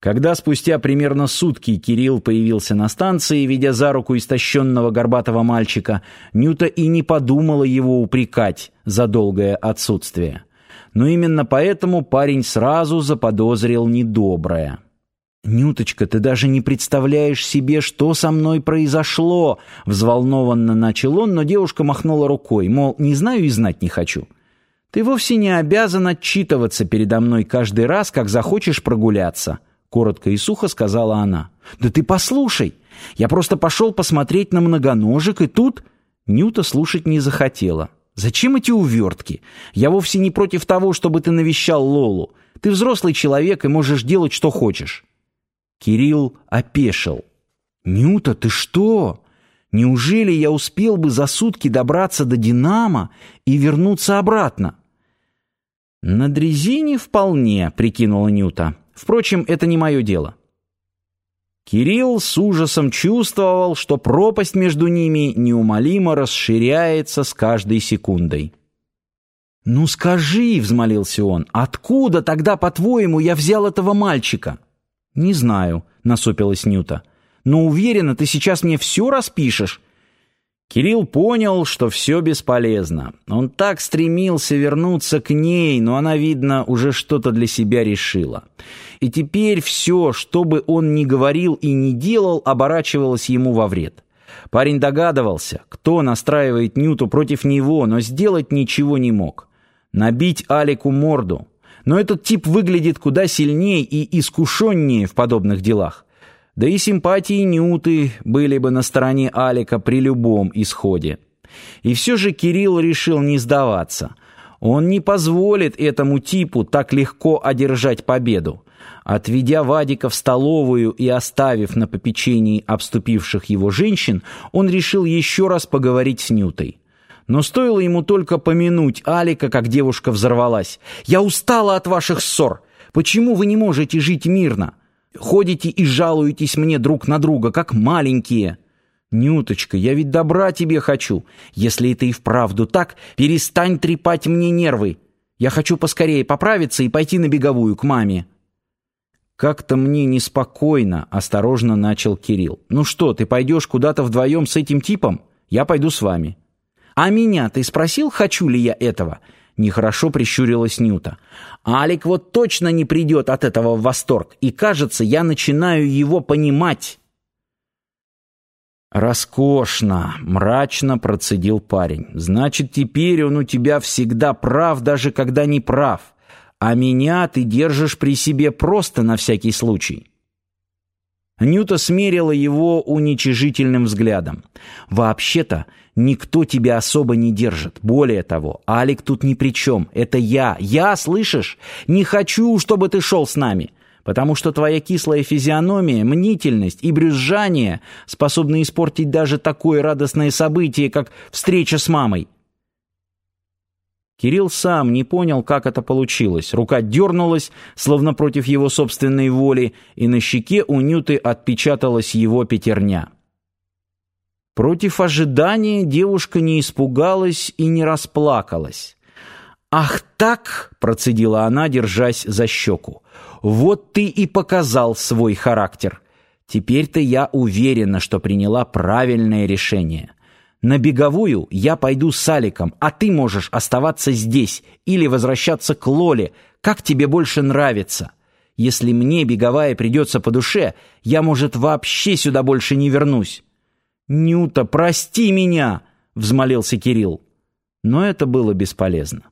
Когда спустя примерно сутки Кирилл появился на станции, ведя за руку истощенного горбатого мальчика, Нюта и не подумала его упрекать за долгое отсутствие. Но именно поэтому парень сразу заподозрил недоброе. «Нюточка, ты даже не представляешь себе, что со мной произошло!» Взволнованно начал он, но девушка махнула рукой, мол, не знаю и знать не хочу. «Ты вовсе не обязан отчитываться передо мной каждый раз, как захочешь прогуляться», — коротко и сухо сказала она. «Да ты послушай! Я просто пошел посмотреть на многоножек, и тут...» Нюта слушать не захотела. «Зачем эти увертки? Я вовсе не против того, чтобы ты навещал Лолу. Ты взрослый человек и можешь делать, что хочешь». Кирилл опешил. «Нюта, ты что? Неужели я успел бы за сутки добраться до «Динамо» и вернуться обратно?» «На дрезине вполне», — прикинула Нюта. «Впрочем, это не мое дело». Кирилл с ужасом чувствовал, что пропасть между ними неумолимо расширяется с каждой секундой. «Ну скажи», — взмолился он, — «откуда тогда, по-твоему, я взял этого мальчика?» «Не знаю», — насупилась Нюта. «Но уверена, ты сейчас мне все распишешь». Кирилл понял, что все бесполезно. Он так стремился вернуться к ней, но она, видно, уже что-то для себя решила. И теперь все, что бы он ни говорил и ни делал, оборачивалось ему во вред. Парень догадывался, кто настраивает Нюту против него, но сделать ничего не мог. Набить Алику морду, но этот тип выглядит куда сильнее и искушеннее в подобных делах. Да и симпатии Нюты были бы на стороне Алика при любом исходе. И все же Кирилл решил не сдаваться. Он не позволит этому типу так легко одержать победу. Отведя Вадика в столовую и оставив на попечении обступивших его женщин, он решил еще раз поговорить с Нютой. Но стоило ему только помянуть Алика, как девушка взорвалась. «Я устала от ваших ссор! Почему вы не можете жить мирно? Ходите и жалуетесь мне друг на друга, как маленькие!» «Нюточка, я ведь добра тебе хочу. Если это и вправду так, перестань трепать мне нервы. Я хочу поскорее поправиться и пойти на беговую к маме». «Как-то мне неспокойно», — осторожно начал Кирилл. «Ну что, ты пойдешь куда-то вдвоем с этим типом? Я пойду с вами». «А меня ты спросил, хочу ли я этого?» Нехорошо прищурилась Нюта. «Алик вот точно не придет от этого в восторг, и, кажется, я начинаю его понимать». «Роскошно!» — мрачно процедил парень. «Значит, теперь он у тебя всегда прав, даже когда не прав. А меня ты держишь при себе просто на всякий случай». Нюта смерила его уничижительным взглядом. «Вообще-то никто тебя особо не держит. Более того, Алик тут ни при чем. Это я. Я, слышишь? Не хочу, чтобы ты шел с нами. Потому что твоя кислая физиономия, мнительность и брюзжание способны испортить даже такое радостное событие, как встреча с мамой. Кирилл сам не понял, как это получилось. Рука дернулась, словно против его собственной воли, и на щеке у Нюты отпечаталась его пятерня. Против ожидания девушка не испугалась и не расплакалась. «Ах так!» — процедила она, держась за щеку. «Вот ты и показал свой характер. Теперь-то я уверена, что приняла правильное решение. На беговую я пойду с Аликом, а ты можешь оставаться здесь или возвращаться к Лоле, как тебе больше нравится. Если мне беговая придется по душе, я, может, вообще сюда больше не вернусь». «Нюта, прости меня!» — взмолился Кирилл. Но это было бесполезно.